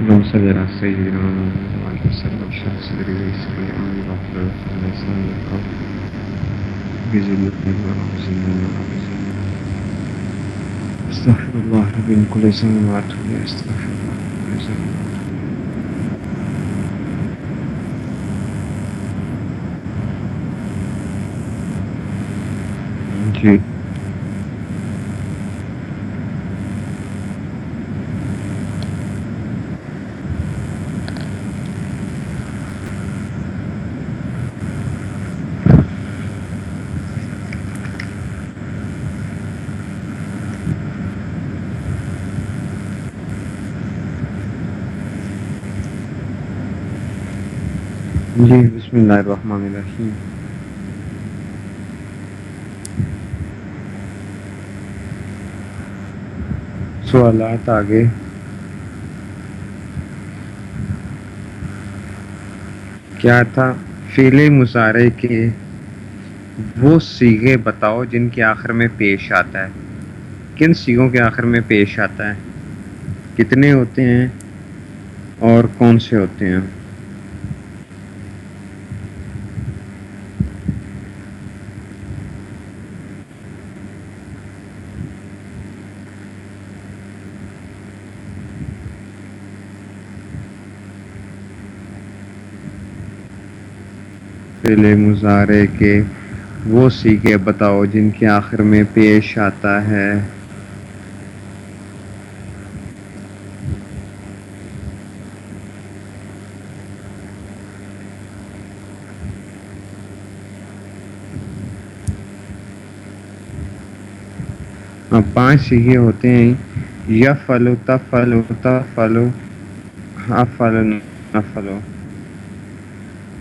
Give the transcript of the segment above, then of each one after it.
اللهم صل على سيدنا محمد وعلى آله وسلم اشرح صدري ويسر لي امري واحلل عقدة من لساني يفقهوا بجل ورب زدني ورب استغفر الله ربي من كل ذنب واتوب اليه استغفر الله من كل ذنب جی جی بسم اللہ الرحمن الرحیم۔ سوالات آگے۔ کیا تھا؟ فیل مظاہرے کے وہ سیگے بتاؤ جن کے آخر میں پیش آتا ہے۔ کن سیگوں کے آخر میں پیش آتا ہے؟ کتنے ہوتے ہیں اور کون سے ہوتے ہیں؟ فعل مظاہرے کے وہ سیگے بتاؤ جن کے آخر میں پیش آتا ہے۔ اب پانچ سیگے ہوتے ہیں۔ یا فلو تفلو تفلو افلو نفلو۔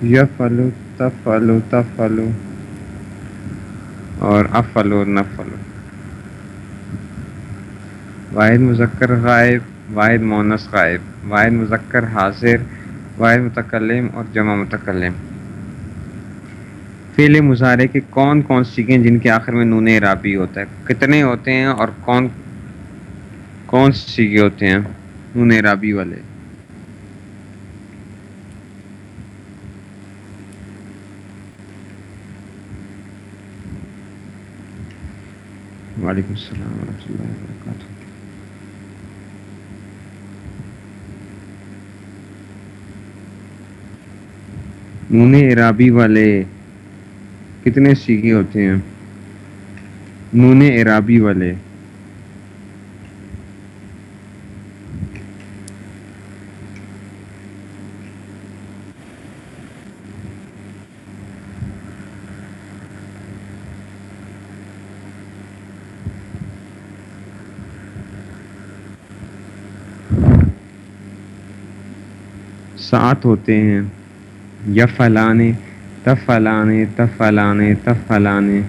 یا فلو تفلو تفلو اور افلو نفلو واحد مذکر غائب، واحد مونس غائب، واحد مذکر حاضر، واحد متکلم اور جمع متکلم۔ فعل مظاہرے کے کون کون سیکھیں جن کے آخر میں نون عرابی ہوتا ہے؟ کتنے ہوتے ہیں اور کون کون سیکھے ہوتے ہیں؟ نون عرابی والے۔ وعلیکم السلام ورحمۃ اللہ وبرکاتہ۔ نون عرابی والے کتنے سیکھے ہوتے ہیں؟ نون عرابی والے۔ سات ہوتے ہیں۔ یا فلانے تب فلانے تب فلانے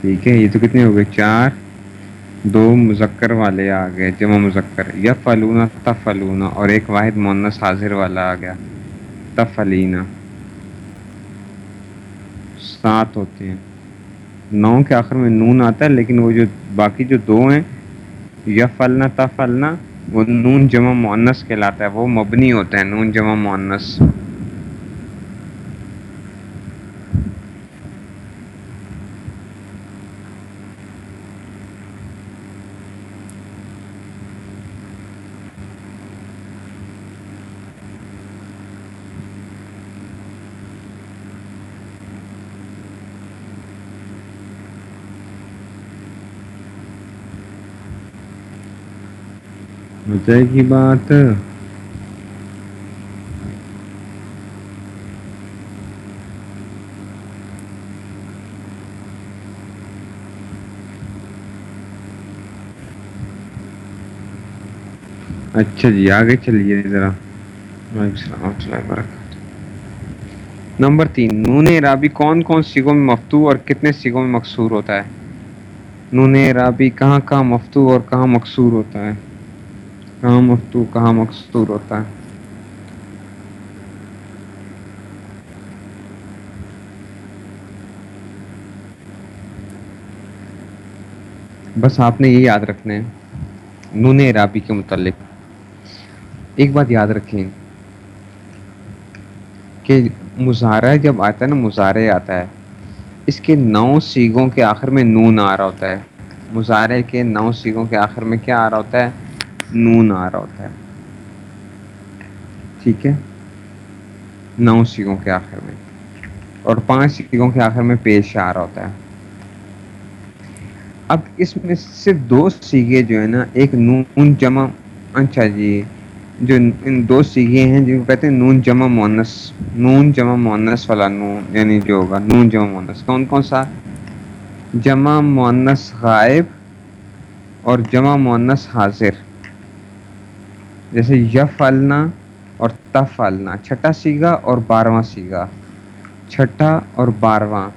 ٹھیک ہے، یہ تو کتنے ہو گئے؟ چار۔ دو مذکر والے آ گئے، جمع مذکر۔ یا فلونا تب فلونا۔ اور ایک واحد مونس حاضر والا آ گیا۔ تب فلینا۔ سات ہوتے ہیں۔ نو کے آخر میں نون آتا ہے، لیکن وہ جو باقی جو دو ہیں، یا فلنا، تا فلنا۔ وہ نون جمع معنس کہلاتا ہے وہ مبنی ہوتا ہے نون جمع معنس مزے کی بات اچھا جی آگے چلیے ذرا۔ السلام وبرکاتہ۔ نمبر تین، نون رابی کون کون سیگوں میں مفتو اور کتنے سیگوں میں مقصور ہوتا ہے؟ نون رابی کہاں کہاں مفتو اور کہاں مقصور ہوتا ہے؟ کہاں مفتو کہاں مقصور ہوتا ہے۔ بس آپ نے یہ یاد رکھنا ہے، نون عرابی کے متعلق۔ ایک بات یاد رکھیں کہ مظاہرہ جب آتا ہے نا، مظاہرے آتا ہے۔ اس کے نو سیگوں کے آخر میں نون آ رہا ہوتا ہے۔ مظاہرے کے نو سیگوں کے آخر میں کیا آ رہا ہوتا ہے؟ نون آ رہا ہوتا ہے۔ ٹھیک ہے؟ نو سیگوں کے آخر میں۔ اور پانچ سیگوں کے آخر میں پیش آ رہا ہوتا ہے۔ اب اس میں صرف دو سیگے جو ہے نا، ایک نون جمع اچھا جی جو ان دو سیگے ہیں جن کو کہتے ہیں نون جمع مونس، نون جمع مونس والا نون یعنی جو ہوگا، نون جمع مونس۔ کون کون سا؟ جمع مونس غائب اور جمع مونس حاضر۔ جیسے یف النا اور تف النا چھٹا سیگا اور بارہواں سیگا۔ چھٹا اور بارہواں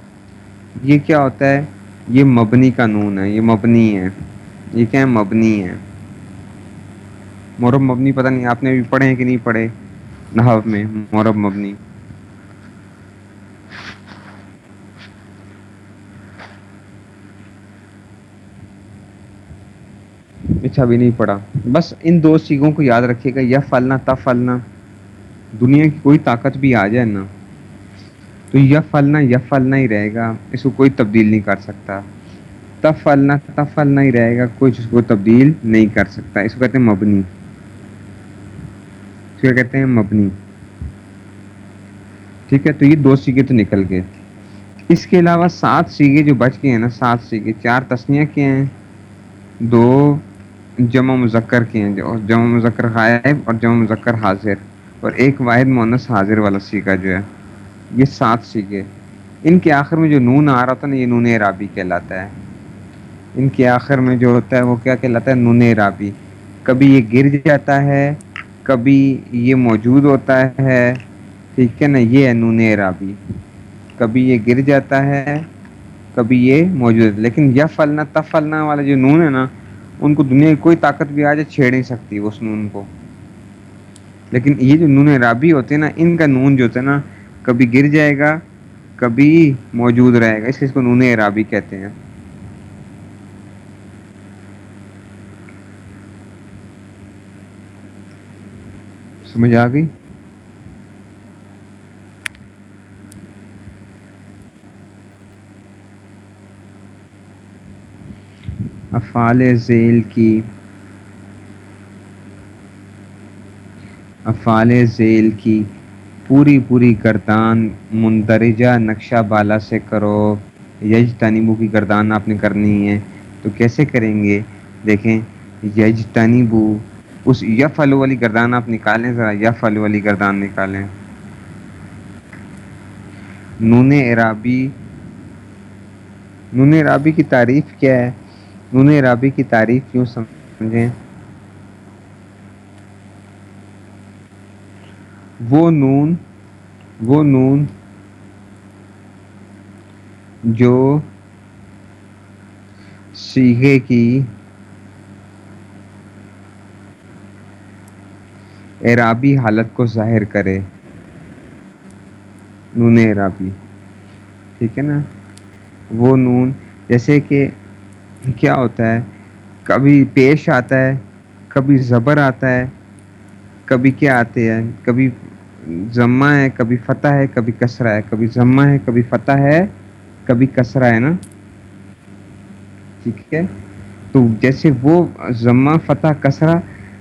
یہ کیا ہوتا ہے؟ یہ مبنی کا نون ہے، یہ مبنی ہے۔ یہ کیا ہے؟ مبنی ہے۔ مورب مبنی پتہ نہیں، آپ نے بھی پڑھے ہیں کہ نہیں پڑھے؟ نحو میں مورب مبنی۔ اچھا بھی نہیں پڑھا بس ان دو سیگوں کو یاد رکھیے گا یا پھلنا تب پھلنا دنیا کی کوئی طاقت بھی آ جائے نا، تو یا پھلنا یا پھلنا ہی رہے گا، اس کو کوئی تبدیل نہیں کر سکتا۔ تب پھلنا تب پھلنا ہی رہے گا، کوئی اس کو تبدیل نہیں کر سکتا۔ اس کو کہتے ہیں مبنی۔ کیا کہتے ہیں مبنی۔ ٹھیک ہے، تو یہ دو سیگے تو نکل گئے۔ اس کے علاوہ سات سیگے جو بچ گئے ہیں نا، سات سیگے، چار تسنیاں کے ہیں، دو جمع مذکر کے ہیں، جو جمع مذکر غائب اور جمع مذکر حاضر۔ اور ایک واحد مونس حاضر والا سیگا جو ہے، یہ سات سیگے۔ ان کے آخر میں جو نون آ رہا تھا نا، یہ نون رابی کہلاتا ہے۔ ان کے آخر میں جو ہوتا ہے، وہ کیا کہلاتا ہے؟ نون رابی۔ کبھی یہ گر جاتا ہے، کبھی یہ موجود ہوتا ہے۔ ٹھیک ہے نا، یہ ہے نون عرابی کبھی یہ گر جاتا ہے، کبھی یہ موجود ہے۔ لیکن یا فلنا تفلنا والا جو نون ہے نا ان کو دنیا کی کوئی طاقت بھی آ جائے چھیڑ نہیں سکتی اس نون کو۔ لیکن یہ جو نون رابی ہوتے ہیں نا، ان کا نون جو ہوتا ہے نا، کبھی گر جائے گا، کبھی موجود رہے گا۔ اس لیے اس کو نون عرابی کہتے ہیں۔ سمجھ آ گئی؟ افعال ذیل کی، افعال ذیل کی پوری پوری گردان مندرجہ نقشہ بالا سے کرو۔ یج تنیبو کی گردان آپ نے کرنی ہے۔ تو کیسے کریں گے؟ دیکھیں یج تنیبو اس یف فلو والی گردان آپ نکالیں، ذرا یف فلو والی گردان نکالیں۔ نون عرابی نون عرابی کی تعریف کیا ہے؟ نون عرابی کی تعریف کیوں سمجھیں؟ وہ نون وہ نون جو سیگے کی اعرابی حالت کو ظاہر کرے۔ نون اعرابی ٹھیک ہے نا؟ وہ نون، جیسے کہ کیا ہوتا ہے؟ کبھی پیش آتا ہے، کبھی زبر آتا ہے، کبھی کیا آتے ہیں؟ کبھی ضمہ ہے، کبھی فتح ہے، کبھی کسرا ہے۔ کبھی ضمہ ہے، کبھی فتح ہے، کبھی کسرا ہے نا؟ ٹھیک ہے۔ تو جیسے وہ ضمہ فتح کسرا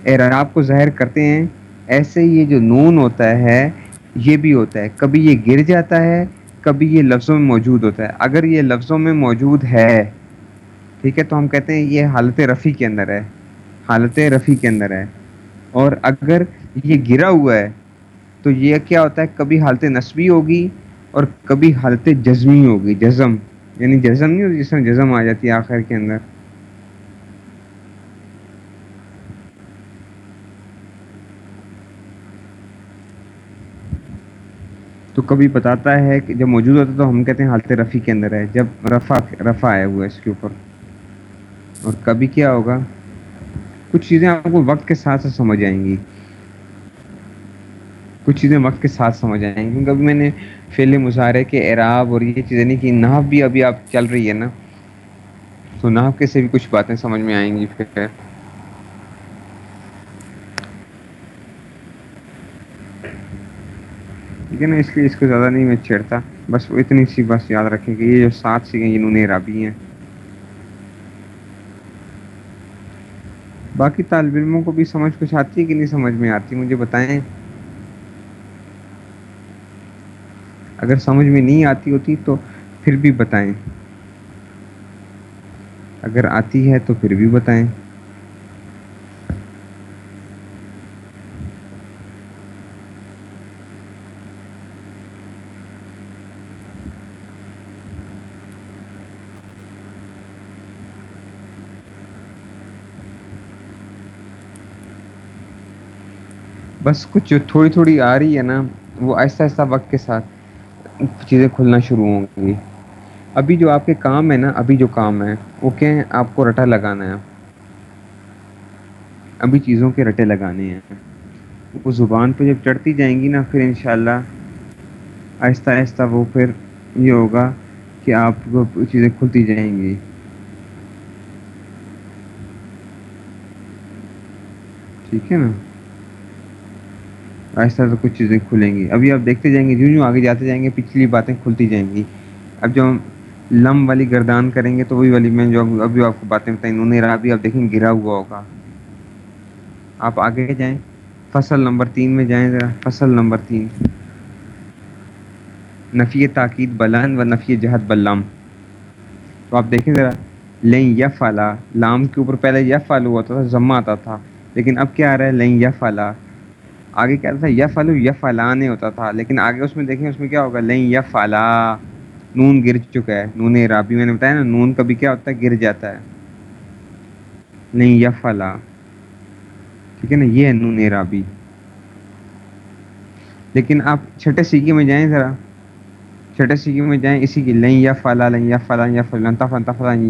اعراب کو ظاہر کرتے ہیں، ایسے یہ جو نون ہوتا ہے، یہ بھی ہوتا ہے۔ کبھی یہ گر جاتا ہے، کبھی یہ لفظوں میں موجود ہوتا ہے۔ اگر یہ لفظوں میں موجود ہے ٹھیک ہے، تو ہم کہتے ہیں یہ حالت رفیع کے اندر ہے۔ حالت رفیع کے اندر ہے۔ اور اگر یہ گرا ہوا ہے، تو یہ کیا ہوتا ہے؟ کبھی حالت نصبی ہوگی اور کبھی حالت جزمی ہوگی، جزم۔ یعنی جزم نہیں ہوتی جس میں جزم آ جاتی ہے آخر کے اندر۔ تو کبھی بتاتا ہے کہ جب موجود ہوتا ہے تو ہم کہتے ہیں حالت رفیع کے اندر ہے۔ جب رفع رفع آیا ہوا ہے اس کے اوپر۔ اور کبھی کیا ہوگا؟ کچھ چیزیں آپ کو وقت کے ساتھ سے سمجھ آئیں گی۔ کچھ چیزیں وقت کے ساتھ سمجھ آئیں گی۔ کیونکہ ابھی میں نے فیل مظاہرے کے اعراب اور یہ چیزیں نہیں کہ ناف بھی ابھی آپ چل رہی ہے نا۔ تو ناف کے سے بھی کچھ باتیں سمجھ میں آئیں گی پھر۔ ٹھیک ہے نا؟ اس لیے اس کو زیادہ نہیں میں چھیڑتا۔ بس وہ اتنی سی بس یاد رکھیں کہ یہ جو سات سیگیں جنہوں نے رابی ہیں۔ باقی طالب علموں کو بھی سمجھ کچھ آتی ہے کہ نہیں سمجھ میں آتی؟ مجھے بتائیں۔ اگر سمجھ میں نہیں آتی ہوتی تو پھر بھی بتائیں۔ اگر آتی ہے تو پھر بھی بتائیں۔ بس کچھ تھوڑی تھوڑی آ رہی ہے نا، وہ آہستہ آہستہ وقت کے ساتھ چیزیں کھلنا شروع ہوں گی۔ ابھی جو آپ کے کام ہے نا، ابھی جو کام ہے، وہ کیا ہے، آپ کو رٹا لگانا ہے۔ ابھی چیزوں کے رٹے لگانے ہیں۔ وہ زبان پہ جب چڑھتی جائیں گی نا، پھر انشاءاللہ آہستہ آہستہ وہ پھر یہ ہوگا کہ آپ کو چیزیں کھلتی جائیں گی۔ ٹھیک ہے نا؟ آہستہ آہستہ کچھ چیزیں کھلیں گی۔ ابھی آپ دیکھتے جائیں گے جو جو آگے جاتے جائیں گے، پچھلی باتیں کھلتی جائیں گی۔ اب جو ہم لم والی گردان کریں گے تو وہی والی میں جو ابھی آپ کو باتیں بتائیں، انہوں نے رہا ابھی آپ دیکھیں گرا ہوا ہوگا۔ آپ آگے جائیں، فصل نمبر تین میں جائیں ذرا، فصل نمبر تین۔ نفی تاکید بلان و نفی جہد بلام تو آپ دیکھیں ذرا لیں یا فالا لام کے اوپر پہلے یا فال ہوا تھا ضمہ آتا تھا۔ لیکن اب کیا آ رہا ہے؟ لیں یا فالا آگے کیا تھا یا فلو یا فلاں ہوتا تھا، لیکن آگے اس میں دیکھیں، اس میں کیا ہوگا؟ لیں یا فلا نون گر چکا ہے، نون رابی، میں نے بتایا نا، نون کبھی کیا ہوتا ہے؟ گر جاتا ہے۔ لیں یا فلا ٹھیک ہے نا؟ یہ ہے نون رابی۔ لیکن آپ چھٹے سیکھے میں جائیں ذرا۔ چھٹے سیکھے میں جائیں، اسی کی لیں یا فلا لیں یا فلاں یا فلاں تفن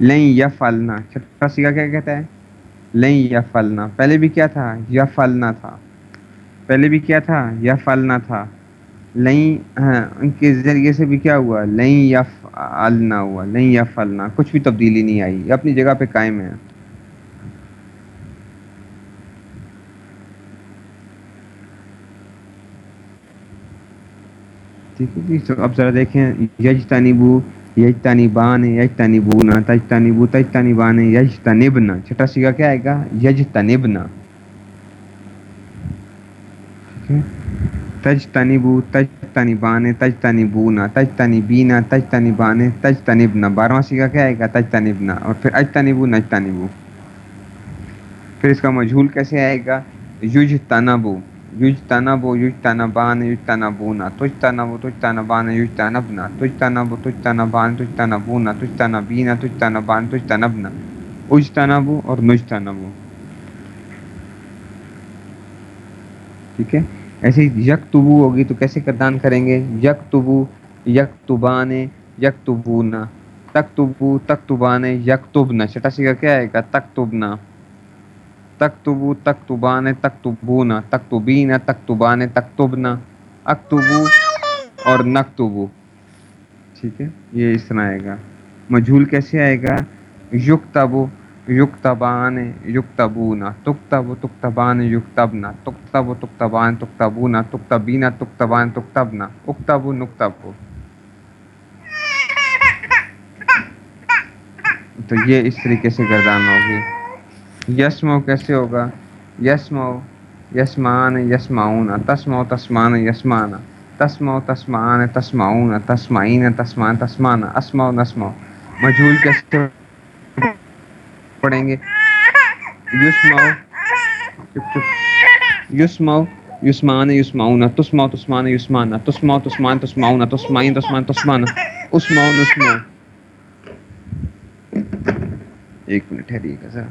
لیں یا فلنا چھٹا سیکھا کیا کہتا ہے؟ لیں یا فلنا پہلے بھی کیا تھا؟ یا فلنا تھا۔ پہلے بھی کیا تھا؟ یا فلنا تھا۔ لئی ہاں، ان کے ذریعے سے بھی کیا ہوا؟ لئی یا فلنا ہوا لئی یا فلنا کچھ بھی تبدیلی نہیں آئی۔ یہ اپنی جگہ پہ قائم ہے۔ ٹھیک ہے جی تو اب ذرا دیکھیں۔ یج تانیبو یج تانیبان یج تانیبونا تج تانیبو تج تانیبان یج تنبنا چھٹا سیگا کیا آئے گا؟ یج تنبنا تج تنبو تج تنبان تج تنبونا تج تنبینا تج تنبان تج تنبنا بارہواں سیگا کیا آئے گا تج تنبنا اور پھر اج تنبو نج تنبو پھر اس کا مجھول کیسے آئے گا یوج تنبو یوج تنبو یوج تنبان یوج تنبونا تج تنبو تج تنبان یوج تنبنا تج تنبو تج تنبان تج تنبونا تج تنبینا تج تنبان تج تنبنا اج تنبو اور نج تنبو ٹھیک ہے؟ ایسے یک تبو ہوگی تو کیسے کردان کریں گے؟ یک تبو یک تبان یک تبونا تک تبو تک تبان یک تبنا چھٹا سیکھا کیا آئے گا تک تبنا تک تبو تک تبان تک تبونا تک تبینا تک تبان تک تبنا اکتبو اور نکتبو۔ ٹھیک ہے؟ یہ اس طرح آئے گا۔ مجھول کیسے آئے گا؟ یک تبو یکتبان یکتبونا تکتب تکتبان یکتبنا تکتب تکتبان تکتبونا تکتبینا تکتبان تکتبنا اکتب نکتب تو یہ اس طریقے سے گردان ہوگی یسمو کیسے ہوگا یسمو یسمان یسماؤنا تسمو تسمان یسمانا تسمو تسمان تسماؤنا تسمعین تسمان تسمانا اسمو نسمو مجھول کیسے پڑھیں گے۔ یسماؤ چپ چپ۔ یسماؤ یسمان یسماؤنا تسماؤ تسمان یسمانا تسماؤ تسمان تسماؤنا تسمائن تسمان تسمانا اسماؤ نسماؤ ایک منٹ ہے ٹھہریے گا ذرا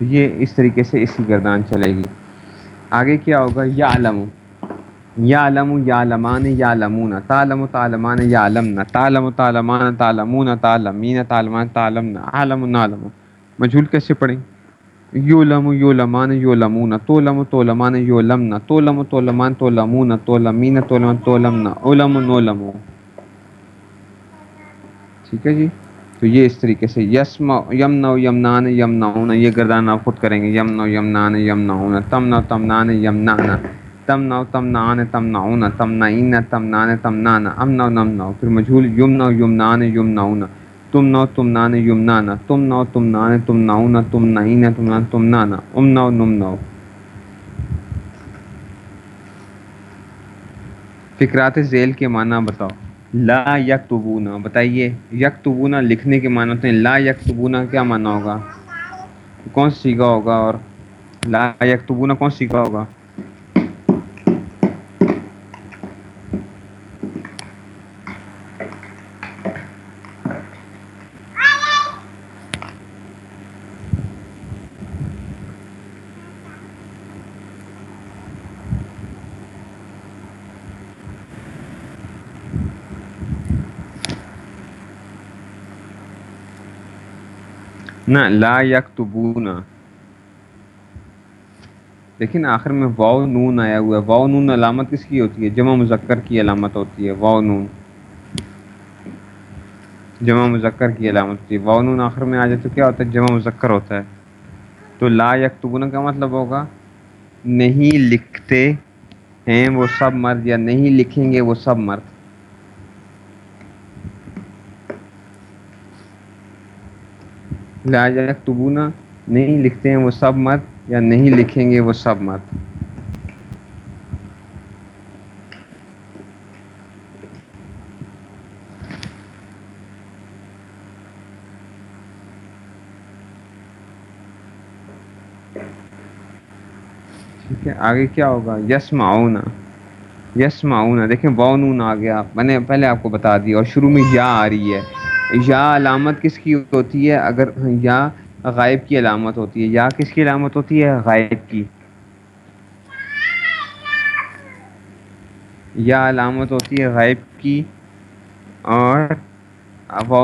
یہ اس طریقے سے اس کی گردان چلے گی۔ آگے کیا ہوگا؟ یا علم یا علم یا لمان یا لمون تالم تالمان یا علمنا تالم تالمان تالمون تالمین تالمان تالمنا عالم نالم مجھول کیسے پڑھیں؟ یو لم یو لمان یو لمون تو لم تو لمان یو لمنا تو لم تو لمان تو لمون تو لمین تو لمن تو لمنا علم نو لمو ٹھیک ہے جی؟ تو یہ اس طریقے سے یسم یم نو یم نان یم یہ گردان آپ خود کریں گے یم نو یم نان یم نون تم نو تم نان یم نانا تم نو تم نان تم نعون تم تم نان تم نانا پھر مجھول یم نو یم نان یم نعون تم نو تم نان یم نانا تم نو تم نان تم نعون تم نعین تم نان تم نانا ام نو نم نو فکرات ذیل کے معنی بتاؤ۔ لا یک بتائیے، یکتبونا لکھنے کے معنی ہوتے ہیں لا یک کیا معنی ہوگا؟ کون سیکھا ہوگا اور لا یکتبونا کون سیکھا ہوگا؟ نہ لا یکتبون۔ دیکھیں نا آخر میں واؤ نون آیا ہوا ہے۔ واؤ نون علامت کس کی ہوتی ہے؟ جمع مذکر کی علامت ہوتی ہے۔ واؤ نون۔ جمع مذکر کی علامت ہوتی ہے۔ واؤ نون آخر میں آ جائے تو کیا ہوتا ہے؟ جمع مذکر ہوتا ہے۔ تو لا یکتبون کا مطلب ہوگا نہیں لکھتے ہیں وہ سب مرد یا نہیں لکھیں گے وہ سب مرد۔ لا یکتبونا نہیں لکھتے ہیں وہ سب مت یا نہیں لکھیں گے وہ سب مت۔ ٹھیک ہے، آگے کیا ہوگا؟ یس معاون یس معاون دیکھیں نون آ گیا۔ میں نے پہلے آپ کو بتا دیا اور شروع میں یا آ رہی ہے۔ یا علامت کس کی ہوتی ہے؟ اگر یا غائب کی علامت ہوتی ہے، یا کس کی علامت ہوتی ہے؟ غائب کی۔ یا علامت ہوتی ہے غائب کی اور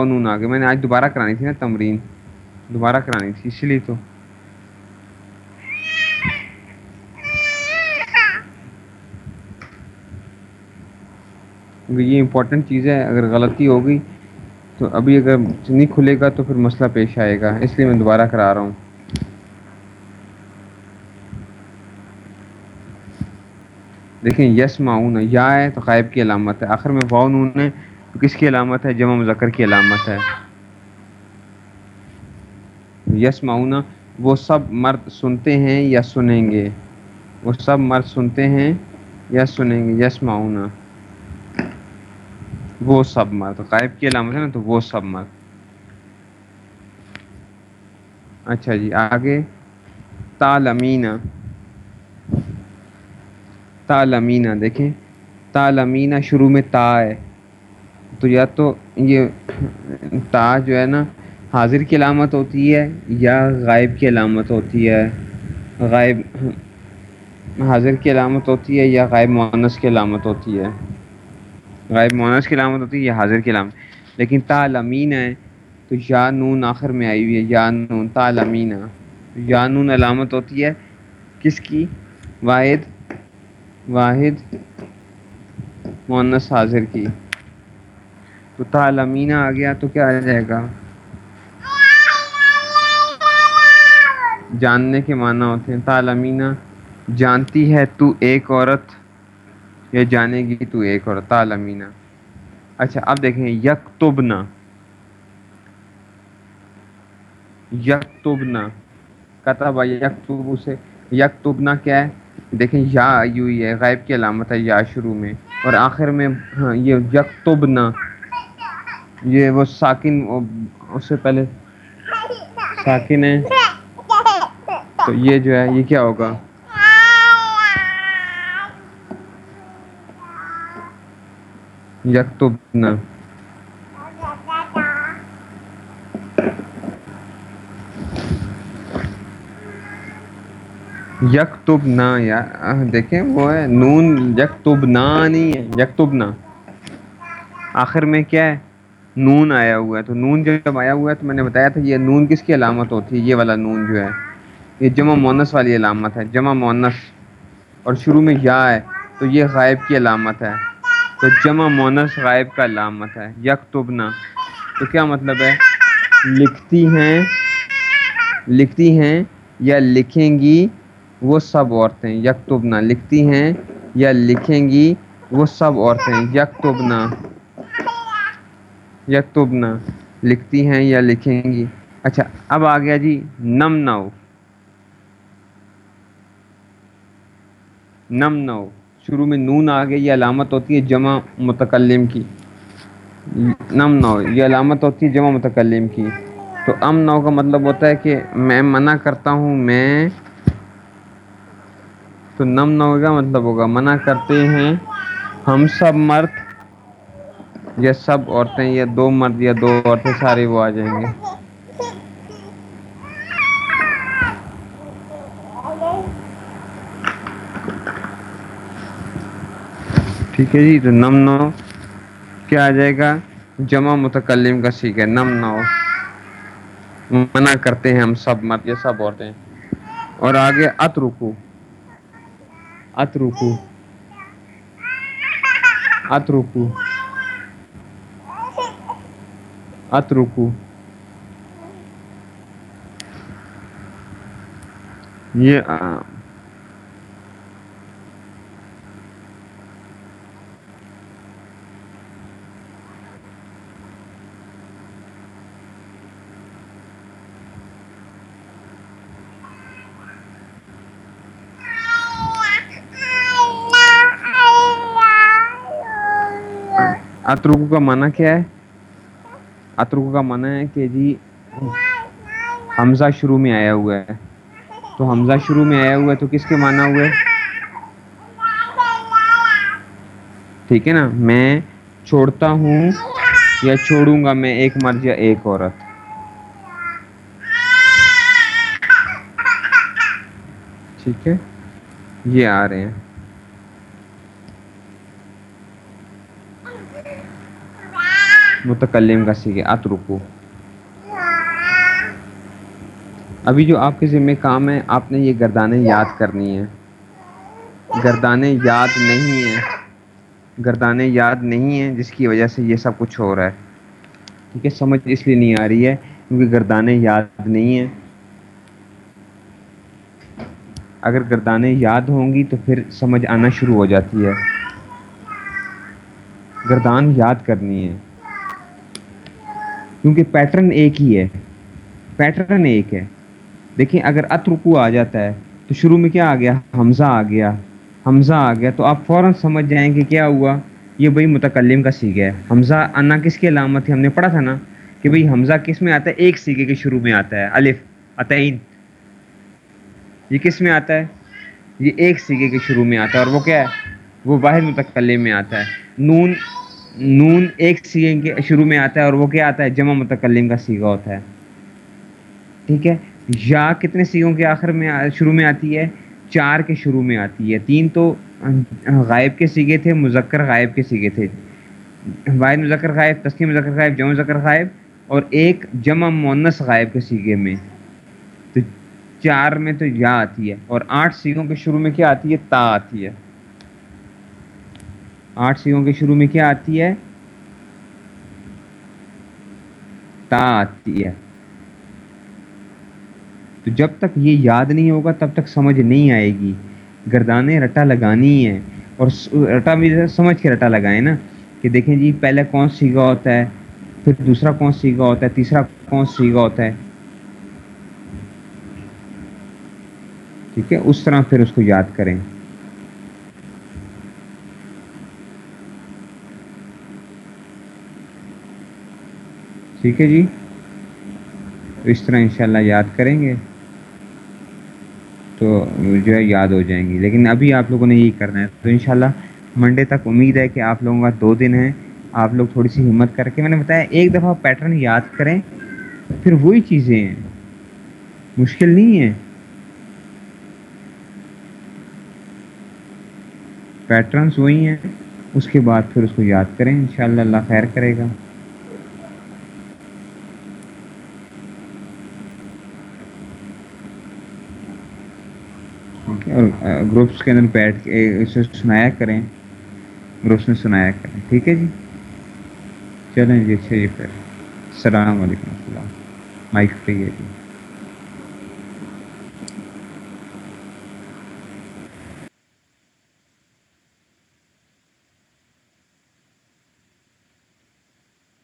نون آگے۔ میں نے آج دوبارہ کرانی تھی نا تمرین۔ دوبارہ کرانی تھی، اس لیے تو۔ یہ امپورٹنٹ چیز ہے، اگر غلطی ہوگی تو ابھی اگر نہیں کھلے گا تو پھر مسئلہ پیش آئے گا۔ اس لیے میں دوبارہ کرا رہا ہوں۔ دیکھیں، یس معاون یا ہے تو غائب کی علامت ہے۔ آخر میں واؤن ہے تو کس کی علامت ہے؟ جمع مذکر کی علامت ہے۔ یس معاون وہ سب مرد سنتے ہیں یا سنیں گے؟ وہ سب مرد سنتے ہیں یا سنیں گے؟ یس معاون وہ سب مرد غائب کی علامت ہے نا، تو وہ سب مرد اچھا جی آگے۔ تالمینہ تالمینہ دیکھیں۔ تالمینہ شروع میں تا ہے۔ تو یا تو یہ تا جو ہے نا، حاضر کی علامت ہوتی ہے یا غائب کی علامت ہوتی ہے۔ غائب، حاضر کی علامت ہوتی ہے یا غائب مونس کی علامت ہوتی ہے۔ غائب مونس کی علامت ہوتی ہے یا حاضر کی علامت۔ لیکن تالمین ہے تو یا نون آخر میں آئی ہوئی ہے، یا نون تالمینہ یا نون علامت ہوتی ہے کس کی؟ واحد واحد مونس حاضر کی۔ تو تالمینہ آ گیا تو کیا آ جائے گا؟ جاننے کے معنی ہوتے ہیں۔ تالمینہ جانتی ہے تو ایک عورت۔ یا جانے گی تو ایک عورت تالمینہ اچھا اب دیکھیں، یکتبنا۔ یکتبنا۔ کتب یکتب سے یکتبنا کیا ہے؟ دیکھیں، یا یو ہے غائب کی علامت ہے، یا شروع میں۔ اور آخر میں ہاں یہ یکتبنا۔ یہ وہ ساکن اس سے پہلے ساکن ہے۔ تو یہ جو ہے، یہ کیا ہوگا؟ یکتبنا یکتب نا یا دیکھیں وہ ہے نون یکتبنا نہیں ہے یکتب نا آخر میں کیا ہے نون آیا ہوا ہے تو نون جب آیا ہوا ہے تو میں نے بتایا تھا یہ نون کس کی علامت ہوتی ہے یہ والا نون جو ہے یہ جمع مونس والی علامت ہے جمع مونس اور شروع میں یا ہے تو یہ غائب کی علامت ہے تو جمع مونس غائب کا علامت ہے یکتبنا تو کیا مطلب ہے؟ لکھتی ہیں لکھتی ہیں یا لکھیں گی وہ سب عورتیں۔ یکتبنا لکھتی ہیں یا لکھیں گی وہ سب عورتیں۔ یکتبنا یکتبنا لکھتی ہیں یا لکھیں گی۔ اچھا اب آ گیا جی نم نو۔ نم نو۔ شروع میں نون آ گئی، یہ علامت ہوتی ہے جمع متکلم کی۔ نم نو، یہ علامت ہوتی ہے جمع متکلم کی۔ تو ام نو کا مطلب ہوتا ہے کہ میں منع کرتا ہوں، میں تو نم نو کا مطلب ہوگا، منع کرتے ہیں ہم سب مرد یا سب عورتیں یا دو مرد یا دو عورتیں، سارے وہ آ جائیں گے۔ ٹھیک ہے جی تو نم نو کیا آ جائے گا؟ جمع متکلم کا سیکھ ہے، نم نو۔ منع کرتے ہیں ہم سب مرد یا سب عورتیں۔ اور آگے ات رکو۔ ات رکو۔ ات رکو۔ ات رکو۔ یہ اترکو کا معنی کیا ہے؟ اترکو کا معنی ہے کہ جی حمزہ شروع میں آیا ہوا ہے۔ تو حمزہ شروع میں آیا ہوا ہے تو کس کے معنی ہوئے؟ ٹھیک ہے نا؟ میں چھوڑتا ہوں یا چھوڑوں گا میں ایک مرد یا ایک عورت؟ ٹھیک ہے؟ یہ آ رہے ہیں۔ متکلم کا سیکھے ات رکو۔ ابھی جو آپ کے ذمہ کام ہے، آپ نے یہ گردانیں یاد کرنی ہے گردانیں یاد نہیں ہیں۔ گردانیں یاد نہیں ہیں، جس کی وجہ سے یہ سب کچھ ہو رہا ہے۔ ٹھیک ہے، سمجھ اس لیے نہیں آ رہی ہے، کیونکہ گردانیں یاد نہیں ہیں۔ اگر گردانیں یاد ہوں گی تو پھر سمجھ آنا شروع ہو جاتی ہے۔ گردان یاد کرنی ہے۔ کیونکہ پیٹرن ایک ہی ہے۔ پیٹرن ایک ہے۔ دیکھیں، اگر ات رکو آ جاتا ہے، تو شروع میں کیا آ گیا؟ حمزہ آ گیا۔ حمزہ آ گیا۔ تو آپ فوراً سمجھ جائیں کہ کیا ہوا؟ یہ بھائی متکلم کا سیکھ ہے۔ حمزہ انا کس کی علامت تھی؟ ہم نے پڑھا تھا نا کہ بھائی حمزہ کس میں آتا ہے؟ ایک سیگے کے شروع میں آتا ہے۔ الف عطین یہ کس میں آتا ہے؟ یہ ایک سیگے کے شروع میں آتا ہے۔ اور وہ کیا ہے؟ وہ واحد متکلم میں آتا ہے۔ نون نون ایک سیگے کے شروع میں آتا ہے اور وہ کیا آتا ہے؟ جمع متکلم کا سیگا ہوتا ہے۔ ٹھیک ہے؟ یا کتنے سیگوں کے آخر میں شروع میں آتی ہے؟ چار کے شروع میں آتی ہے۔ تین تو غائب کے سیگے تھے، مذکر غائب کے سیگے تھے۔ واحد مذکر غائب تسلیم مذکر غائب، جمع مذکر غائب اور ایک جمع مونس غائب کے سیگے میں۔ تو چار میں تو یا آتی ہے۔ اور آٹھ سیگوں کے شروع میں کیا آتی ہے؟ تا آتی ہے۔ آٹھ سیوں کے شروع میں کیا آتی ہے؟ تا آتی ہے۔ تو جب تک یہ یاد نہیں ہوگا، تب تک سمجھ نہیں آئے گی۔ گردانے رٹا لگانی ہے اور رٹا بھی سمجھ کے رٹا لگائیں نا۔ کہ دیکھیں جی پہلے کون سیگا ہوتا ہے؟ پھر دوسرا کون سیگا ہوتا ہے؟ تیسرا کون سیگا ہوتا ہے؟ ٹھیک ہے؟ اس طرح پھر اس کو یاد کریں۔ ٹھیک ہے جی؟ تو اس طرح انشاءاللہ یاد کریں گے۔ تو جو ہے یاد ہو جائیں گی۔ لیکن ابھی آپ لوگوں نے یہی کرنا ہے۔ تو انشاءاللہ منڈے تک امید ہے کہ آپ لوگوں کا دو دن ہے آپ لوگ تھوڑی سی ہمت کر کے، میں نے بتایا ایک دفعہ پیٹرن یاد کریں۔ پھر وہی چیزیں ہیں۔ مشکل نہیں ہے۔ پیٹرنس وہی ہیں۔ اس کے بعد پھر اس کو یاد کریں۔ انشاءاللہ اللہ خیر کرے گا اور گروپس کے اندر بیٹھ کے اسے سنایا کریں، گروپس میں سنایا کریں، ٹھیک ہے جی؟ چلیں جی اچھا جی پھر۔ السلام علیکم السلام مائک فری ہے جی۔